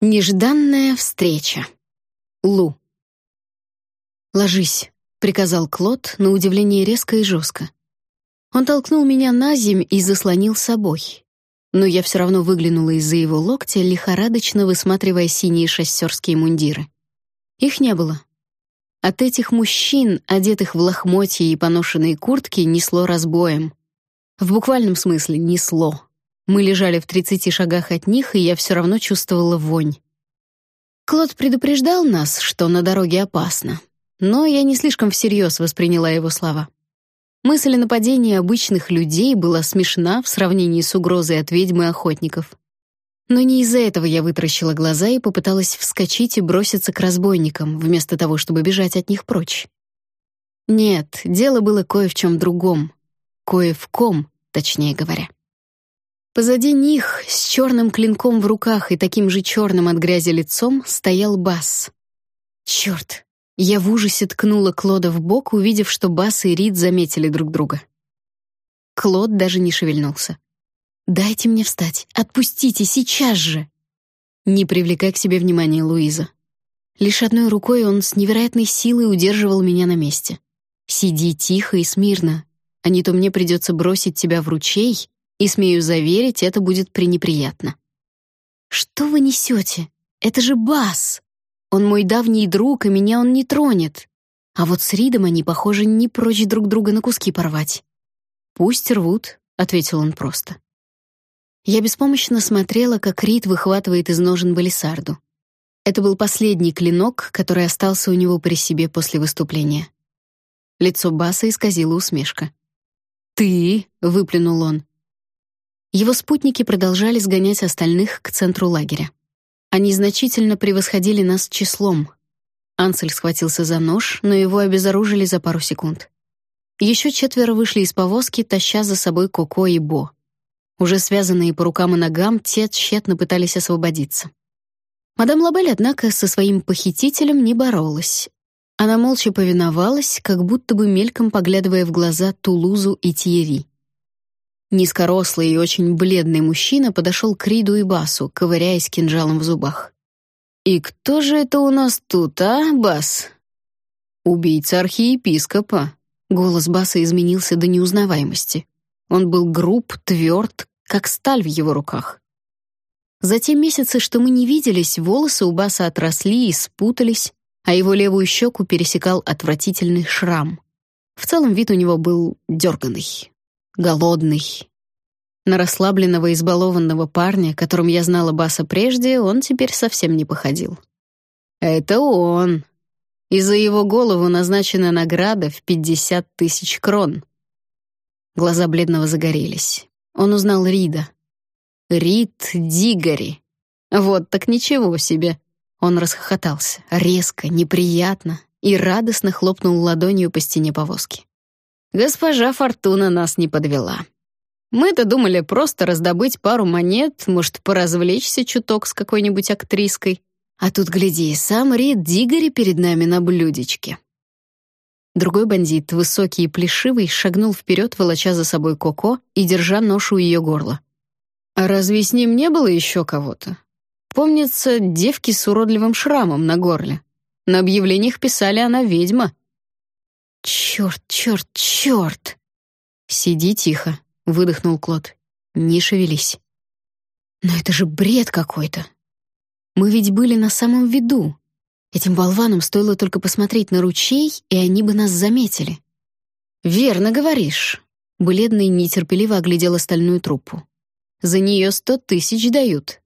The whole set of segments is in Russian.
Нежданная встреча. Лу. «Ложись», — приказал Клод, на удивление резко и жестко. Он толкнул меня на земь и заслонил собой. Но я все равно выглянула из-за его локтя, лихорадочно высматривая синие шоссерские мундиры. Их не было. От этих мужчин, одетых в лохмотья и поношенные куртки, несло разбоем. В буквальном смысле несло. Мы лежали в 30 шагах от них, и я все равно чувствовала вонь. Клод предупреждал нас, что на дороге опасно, но я не слишком всерьез восприняла его слова. Мысль о нападении обычных людей была смешна в сравнении с угрозой от ведьм и охотников. Но не из-за этого я вытаращила глаза и попыталась вскочить и броситься к разбойникам, вместо того, чтобы бежать от них прочь. Нет, дело было кое в чем другом. Кое в ком, точнее говоря. Позади них, с черным клинком в руках и таким же черным от грязи лицом, стоял Бас. Черт! Я в ужасе ткнула Клода в бок, увидев, что Бас и Рид заметили друг друга. Клод даже не шевельнулся. «Дайте мне встать! Отпустите, сейчас же!» Не привлекай к себе внимания, Луиза. Лишь одной рукой он с невероятной силой удерживал меня на месте. «Сиди тихо и смирно, а не то мне придется бросить тебя в ручей и, смею заверить, это будет пренеприятно. «Что вы несете? Это же Бас! Он мой давний друг, и меня он не тронет. А вот с Ридом они, похоже, не прочь друг друга на куски порвать». «Пусть рвут», — ответил он просто. Я беспомощно смотрела, как Рид выхватывает из ножен балисарду. Это был последний клинок, который остался у него при себе после выступления. Лицо Баса исказило усмешка. «Ты?» — выплюнул он. Его спутники продолжали сгонять остальных к центру лагеря. Они значительно превосходили нас числом. Ансель схватился за нож, но его обезоружили за пару секунд. Еще четверо вышли из повозки, таща за собой Коко и Бо. Уже связанные по рукам и ногам, те тщетно пытались освободиться. Мадам Лабель, однако, со своим похитителем не боролась. Она молча повиновалась, как будто бы мельком поглядывая в глаза Тулузу и Тиери. Низкорослый и очень бледный мужчина подошел к Риду и Басу, ковыряясь кинжалом в зубах. «И кто же это у нас тут, а, Бас?» «Убийца архиепископа». Голос Баса изменился до неузнаваемости. Он был груб, тверд, как сталь в его руках. За те месяцы, что мы не виделись, волосы у Баса отросли и спутались, а его левую щеку пересекал отвратительный шрам. В целом вид у него был дерганый, голодный. На расслабленного избалованного парня, которым я знала Баса прежде, он теперь совсем не походил. Это он. И за его голову назначена награда в пятьдесят тысяч крон. Глаза бледного загорелись. Он узнал Рида. Рид Дигари. Вот так ничего себе. Он расхохотался, резко, неприятно, и радостно хлопнул ладонью по стене повозки. Госпожа Фортуна нас не подвела. Мы-то думали просто раздобыть пару монет, может, поразвлечься чуток с какой-нибудь актриской. А тут, гляди, сам Рид Дигори перед нами на блюдечке. Другой бандит, высокий и плешивый, шагнул вперед, волоча за собой Коко и держа нож у ее горла. А разве с ним не было еще кого-то? Помнится, девки с уродливым шрамом на горле. На объявлениях писали «она ведьма», Черт, черт, черт! Сиди тихо, выдохнул Клод. Не шевелись. Но это же бред какой-то. Мы ведь были на самом виду. Этим болванам стоило только посмотреть на ручей, и они бы нас заметили. Верно говоришь. Бледный нетерпеливо оглядел остальную труппу. За нее сто тысяч дают.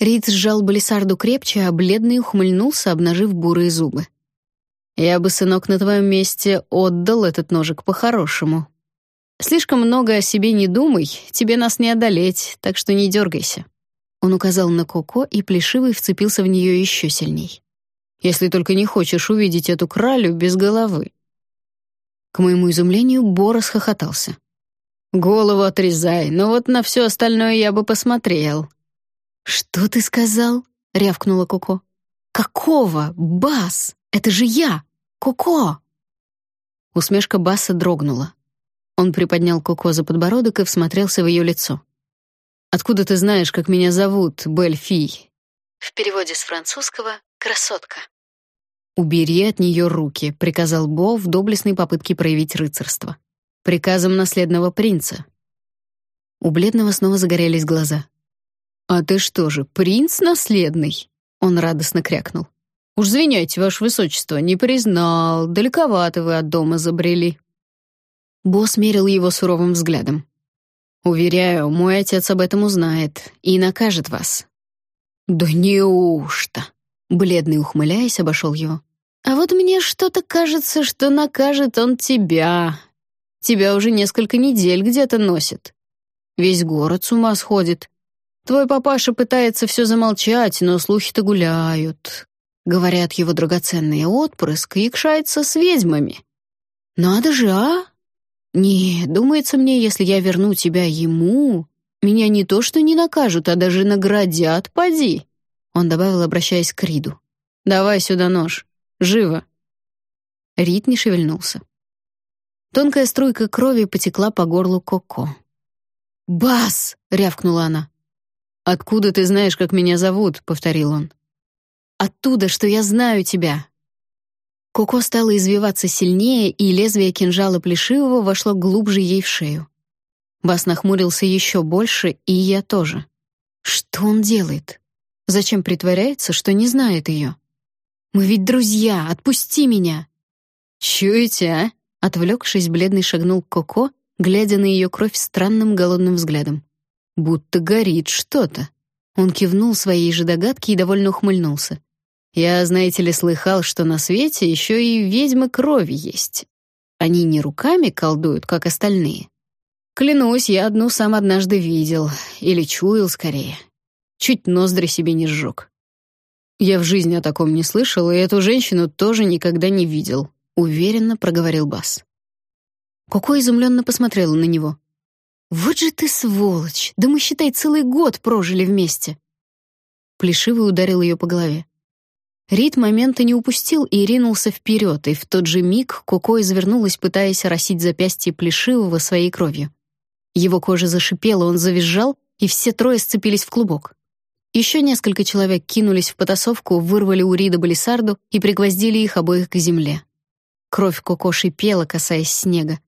Рид сжал Балисарду крепче, а бледный ухмыльнулся, обнажив бурые зубы. Я бы, сынок, на твоем месте отдал этот ножик по-хорошему. Слишком много о себе не думай, тебе нас не одолеть, так что не дергайся. Он указал на Коко, и Плешивый вцепился в нее еще сильней. Если только не хочешь увидеть эту кралю без головы. К моему изумлению, Бо расхохотался. «Голову отрезай, но вот на все остальное я бы посмотрел». «Что ты сказал?» — рявкнула Коко. «Какого? Бас!» Это же я! Коко!» Усмешка Басса дрогнула. Он приподнял Коко за подбородок и всмотрелся в ее лицо. «Откуда ты знаешь, как меня зовут, Бельфи? В переводе с французского «красотка». «Убери от нее руки», — приказал Бо в доблестной попытке проявить рыцарство. «Приказом наследного принца». У бледного снова загорелись глаза. «А ты что же, принц наследный?» Он радостно крякнул. «Уж извиняйте, ваше высочество, не признал, далековато вы от дома забрели». Босс мерил его суровым взглядом. «Уверяю, мой отец об этом узнает и накажет вас». «Да неужто?» Бледный, ухмыляясь, обошел его. «А вот мне что-то кажется, что накажет он тебя. Тебя уже несколько недель где-то носит. Весь город с ума сходит. Твой папаша пытается все замолчать, но слухи-то гуляют. Говорят, его драгоценный отпрыск якшается с ведьмами. Надо же, а? Не, думается мне, если я верну тебя ему, меня не то что не накажут, а даже наградят, поди. Он добавил, обращаясь к Риду. Давай сюда нож. Живо. Рид не шевельнулся. Тонкая струйка крови потекла по горлу Коко. «Бас!» — рявкнула она. «Откуда ты знаешь, как меня зовут?» — повторил он. «Оттуда, что я знаю тебя». Коко стала извиваться сильнее, и лезвие кинжала плешивого вошло глубже ей в шею. Бас нахмурился еще больше, и я тоже. Что он делает? Зачем притворяется, что не знает ее? Мы ведь друзья, отпусти меня. Чуете, а? Отвлекшись, бледный шагнул к Коко, глядя на ее кровь странным голодным взглядом будто горит что-то. Он кивнул своей же догадке и довольно ухмыльнулся. Я, знаете ли, слыхал, что на свете еще и ведьмы крови есть. Они не руками колдуют, как остальные. Клянусь, я одну сам однажды видел, или чуял скорее. Чуть ноздри себе не сжег. Я в жизни о таком не слышал, и эту женщину тоже никогда не видел, уверенно проговорил Бас. Коко изумленно посмотрела на него. «Вот же ты сволочь! Да мы, считай, целый год прожили вместе!» Плешивый ударил ее по голове. Рид момента не упустил и ринулся вперед, и в тот же миг Коко извернулась, пытаясь оросить запястье Плешивого своей кровью. Его кожа зашипела, он завизжал, и все трое сцепились в клубок. Еще несколько человек кинулись в потасовку, вырвали у Рида Балисарду и пригвоздили их обоих к земле. Кровь Коко шипела, касаясь снега.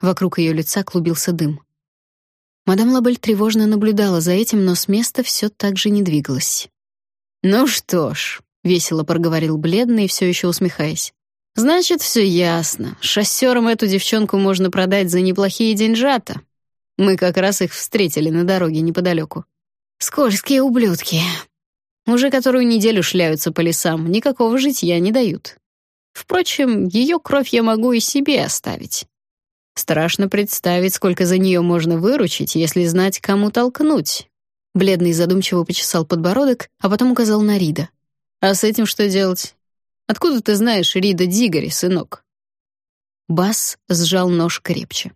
Вокруг ее лица клубился дым. Мадам Лабель тревожно наблюдала за этим, но с места все так же не двигалась. «Ну что ж», — весело проговорил бледный, все еще усмехаясь. «Значит, все ясно. Шоссерам эту девчонку можно продать за неплохие деньжата. Мы как раз их встретили на дороге неподалеку. Скользкие ублюдки. Уже которую неделю шляются по лесам, никакого житья не дают. Впрочем, ее кровь я могу и себе оставить. Страшно представить, сколько за нее можно выручить, если знать, кому толкнуть. Бледный задумчиво почесал подбородок, а потом указал на Рида. А с этим что делать? Откуда ты знаешь Рида Дигори, сынок? Бас сжал нож крепче.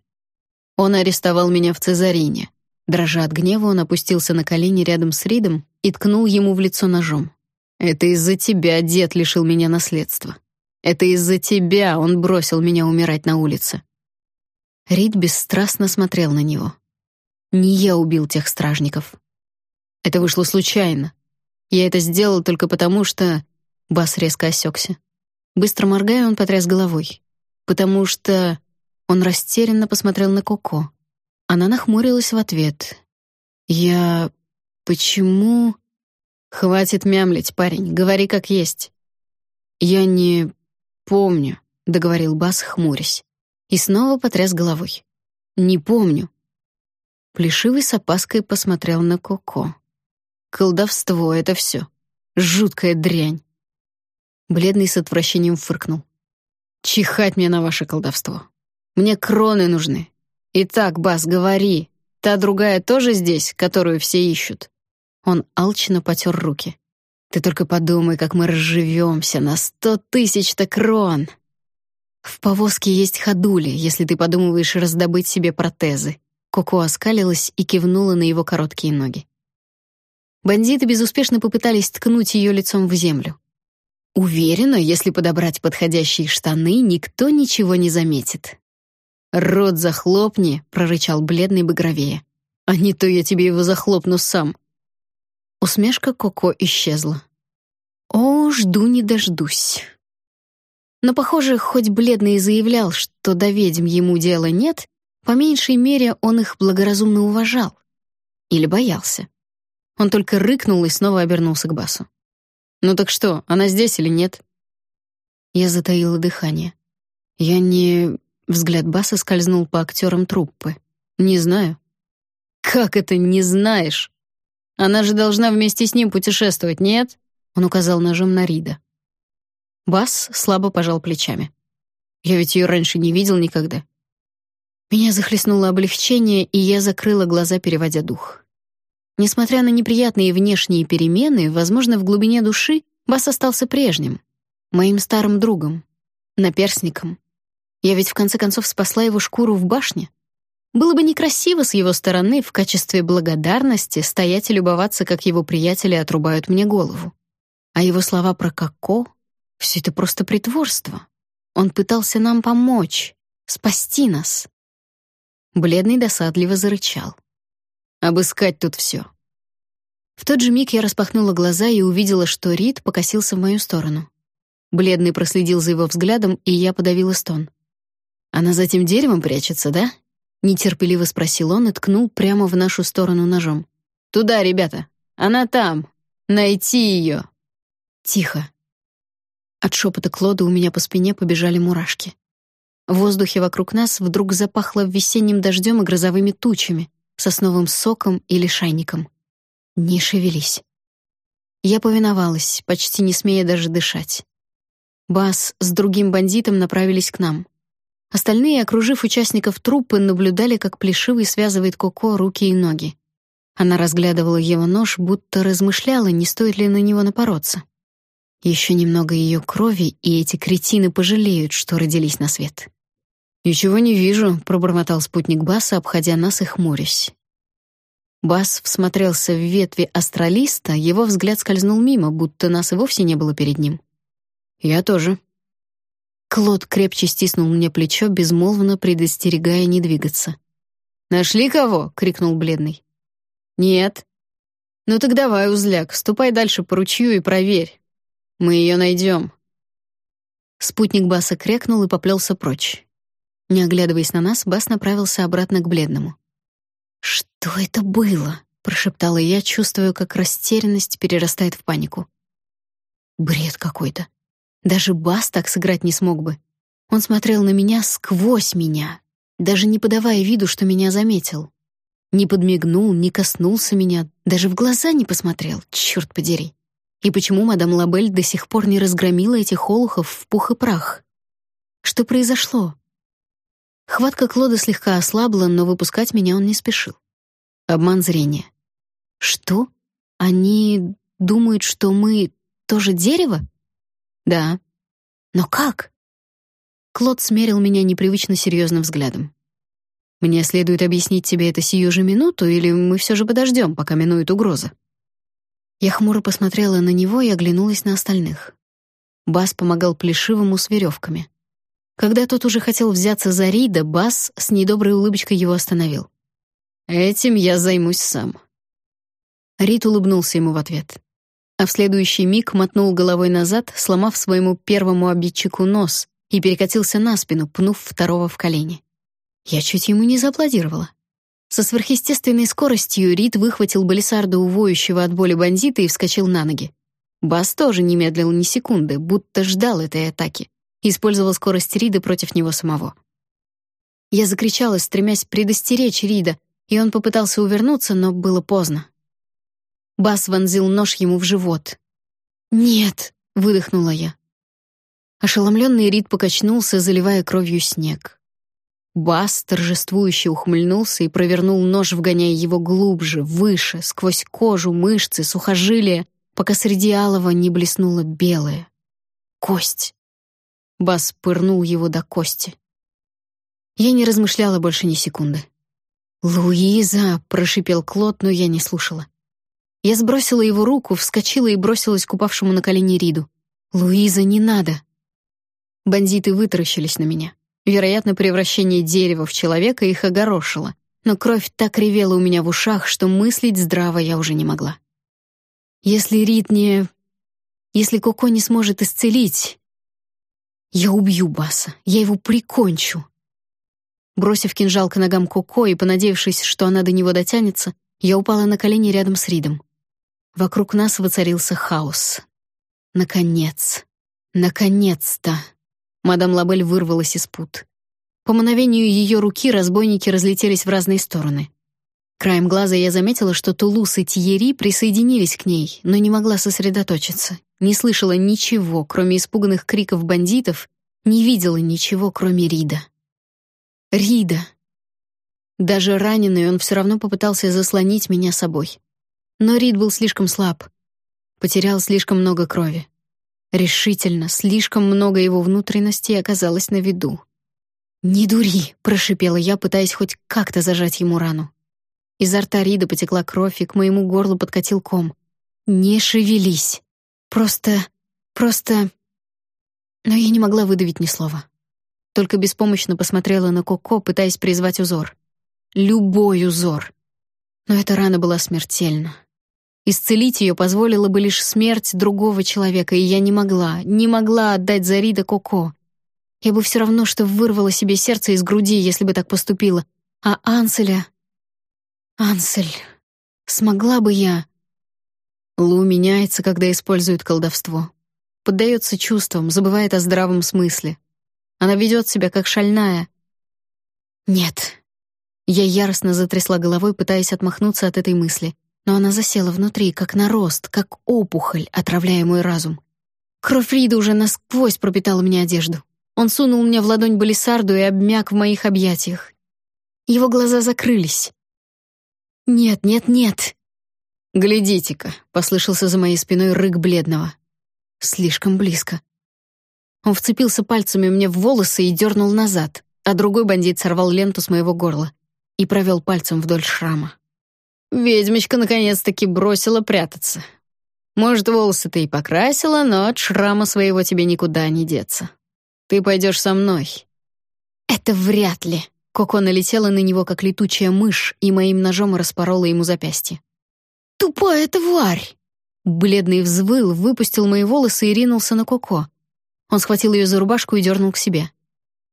Он арестовал меня в Цезарине. Дрожа от гнева, он опустился на колени рядом с Ридом и ткнул ему в лицо ножом. Это из-за тебя дед лишил меня наследства. Это из-за тебя он бросил меня умирать на улице. Рид бесстрастно смотрел на него. Не я убил тех стражников. Это вышло случайно. Я это сделал только потому, что Бас резко осекся. Быстро моргая, он потряс головой. Потому что он растерянно посмотрел на Коко. Она нахмурилась в ответ. Я почему Хватит мямлить, парень, говори как есть. Я не помню, договорил Бас, хмурясь и снова потряс головой. «Не помню». Плешивый с опаской посмотрел на Коко. «Колдовство — это все. Жуткая дрянь». Бледный с отвращением фыркнул. «Чихать мне на ваше колдовство. Мне кроны нужны. Итак, Бас, говори. Та другая тоже здесь, которую все ищут?» Он алчно потер руки. «Ты только подумай, как мы разживемся на сто тысяч-то крон!» В повозке есть ходули, если ты подумываешь раздобыть себе протезы. Коко оскалилась и кивнула на его короткие ноги. Бандиты безуспешно попытались ткнуть ее лицом в землю. Уверена, если подобрать подходящие штаны, никто ничего не заметит. «Рот захлопни», — прорычал бледный багровее. «А не то я тебе его захлопну сам». Усмешка Коко исчезла. О, жду не дождусь. Но, похоже, хоть бледный и заявлял, что до ведьм ему дела нет, по меньшей мере он их благоразумно уважал. Или боялся. Он только рыкнул и снова обернулся к Басу. «Ну так что, она здесь или нет?» Я затаила дыхание. Я не... Взгляд Баса скользнул по актерам труппы. «Не знаю». «Как это не знаешь? Она же должна вместе с ним путешествовать, нет?» Он указал ножом на Рида. Бас слабо пожал плечами. «Я ведь ее раньше не видел никогда». Меня захлестнуло облегчение, и я закрыла глаза, переводя дух. Несмотря на неприятные внешние перемены, возможно, в глубине души Бас остался прежним, моим старым другом, наперсником. Я ведь в конце концов спасла его шкуру в башне. Было бы некрасиво с его стороны в качестве благодарности стоять и любоваться, как его приятели отрубают мне голову. А его слова про Коко — все это просто притворство. Он пытался нам помочь, спасти нас. Бледный досадливо зарычал. «Обыскать тут все». В тот же миг я распахнула глаза и увидела, что Рид покосился в мою сторону. Бледный проследил за его взглядом, и я подавила стон. «Она за тем деревом прячется, да?» — нетерпеливо спросил он и ткнул прямо в нашу сторону ножом. «Туда, ребята! Она там! Найти ее!» Тихо. От шепота Клода у меня по спине побежали мурашки. В воздухе вокруг нас вдруг запахло весенним дождем и грозовыми тучами, сосновым соком или шайником. Не шевелись. Я повиновалась, почти не смея даже дышать. Бас с другим бандитом направились к нам. Остальные, окружив участников труппы, наблюдали, как Плешивый связывает Коко руки и ноги. Она разглядывала его нож, будто размышляла, не стоит ли на него напороться. Еще немного ее крови, и эти кретины пожалеют, что родились на свет. «Ничего не вижу», — пробормотал спутник Баса, обходя нас и хмурясь. Бас всмотрелся в ветви астралиста, его взгляд скользнул мимо, будто нас и вовсе не было перед ним. «Я тоже». Клод крепче стиснул мне плечо, безмолвно предостерегая не двигаться. «Нашли кого?» — крикнул бледный. «Нет». «Ну так давай, узляк, ступай дальше по ручью и проверь. Мы ее найдем. Спутник Баса крякнул и поплелся прочь. Не оглядываясь на нас, Бас направился обратно к бледному. «Что это было?» — прошептала я, чувствуя, как растерянность перерастает в панику. «Бред какой-то. Даже Бас так сыграть не смог бы. Он смотрел на меня сквозь меня, даже не подавая виду, что меня заметил. Не подмигнул, не коснулся меня, даже в глаза не посмотрел, черт подери. И почему мадам Лабель до сих пор не разгромила этих олухов в пух и прах? Что произошло? Хватка Клода слегка ослабла, но выпускать меня он не спешил. Обман зрения. Что? Они думают, что мы тоже дерево? Да. Но как? Клод смерил меня непривычно серьезным взглядом. Мне следует объяснить тебе это сию же минуту, или мы все же подождем, пока минует угроза? Я хмуро посмотрела на него и оглянулась на остальных. Бас помогал Плешивому с веревками. Когда тот уже хотел взяться за Рида, Бас с недоброй улыбочкой его остановил. «Этим я займусь сам». Рид улыбнулся ему в ответ. А в следующий миг мотнул головой назад, сломав своему первому обидчику нос и перекатился на спину, пнув второго в колени. Я чуть ему не зааплодировала. Со сверхъестественной скоростью Рид выхватил балисарду у воющего от боли бандита и вскочил на ноги. Бас тоже не медлил ни секунды, будто ждал этой атаки. Использовал скорость Рида против него самого. Я закричала, стремясь предостеречь Рида, и он попытался увернуться, но было поздно. Бас вонзил нож ему в живот. «Нет!» — выдохнула я. Ошеломленный Рид покачнулся, заливая кровью снег. Бас торжествующе ухмыльнулся и провернул нож, вгоняя его глубже, выше, сквозь кожу, мышцы, сухожилия, пока среди алого не блеснуло белое. Кость. Бас пырнул его до кости. Я не размышляла больше ни секунды. «Луиза!» — прошипел Клод, но я не слушала. Я сбросила его руку, вскочила и бросилась к упавшему на колени Риду. «Луиза, не надо!» Бандиты вытаращились на меня. Вероятно, превращение дерева в человека их огорошило, но кровь так ревела у меня в ушах, что мыслить здраво я уже не могла. Если Рид не... Если Коко не сможет исцелить... Я убью Баса, я его прикончу. Бросив кинжал к ногам Коко и понадеявшись, что она до него дотянется, я упала на колени рядом с Ридом. Вокруг нас воцарился хаос. Наконец. Наконец-то. Мадам Лабель вырвалась из пут. По мановению ее руки разбойники разлетелись в разные стороны. Краем глаза я заметила, что Тулус и Тьери присоединились к ней, но не могла сосредоточиться. Не слышала ничего, кроме испуганных криков бандитов, не видела ничего, кроме Рида. Рида! Даже раненый он все равно попытался заслонить меня собой. Но Рид был слишком слаб. Потерял слишком много крови. Решительно, слишком много его внутренностей оказалось на виду. «Не дури!» — прошипела я, пытаясь хоть как-то зажать ему рану. Изо рта Рида потекла кровь, и к моему горлу подкатил ком. «Не шевелись! Просто... просто...» Но я не могла выдавить ни слова. Только беспомощно посмотрела на Коко, пытаясь призвать узор. Любой узор. Но эта рана была смертельна. Исцелить ее позволила бы лишь смерть другого человека, и я не могла, не могла отдать за Рида Коко. Я бы все равно, что вырвала себе сердце из груди, если бы так поступила. А Анселя... Ансель, смогла бы я... Лу меняется, когда использует колдовство. Поддается чувствам, забывает о здравом смысле. Она ведет себя как шальная. Нет. Я яростно затрясла головой, пытаясь отмахнуться от этой мысли, но она засела внутри, как нарост, как опухоль, отравляя мой разум. Кровь Рида уже насквозь пропитала мне одежду. Он сунул мне в ладонь балисарду и обмяк в моих объятиях. Его глаза закрылись. «Нет, нет, нет!» «Глядите-ка!» — послышался за моей спиной рык бледного. Слишком близко. Он вцепился пальцами мне в волосы и дернул назад, а другой бандит сорвал ленту с моего горла и провел пальцем вдоль шрама. Ведьмочка наконец-таки бросила прятаться. Может, волосы ты и покрасила, но от шрама своего тебе никуда не деться. Ты пойдешь со мной. Это вряд ли. Коко налетела на него, как летучая мышь, и моим ножом распорола ему запястье. «Тупая тварь!» Бледный взвыл, выпустил мои волосы и ринулся на Коко. Он схватил ее за рубашку и дернул к себе.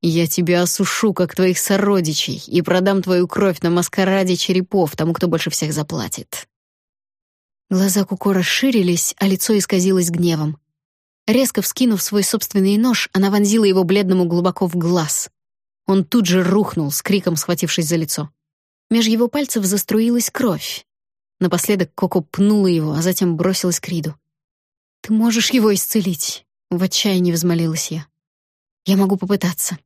«Я тебя осушу, как твоих сородичей, и продам твою кровь на маскараде черепов тому, кто больше всех заплатит». Глаза Коко расширились, а лицо исказилось гневом. Резко вскинув свой собственный нож, она вонзила его бледному глубоко в глаз. Он тут же рухнул, с криком схватившись за лицо. Меж его пальцев заструилась кровь. Напоследок Коко пнула его, а затем бросилась к Риду. «Ты можешь его исцелить», — в отчаянии взмолилась я. «Я могу попытаться.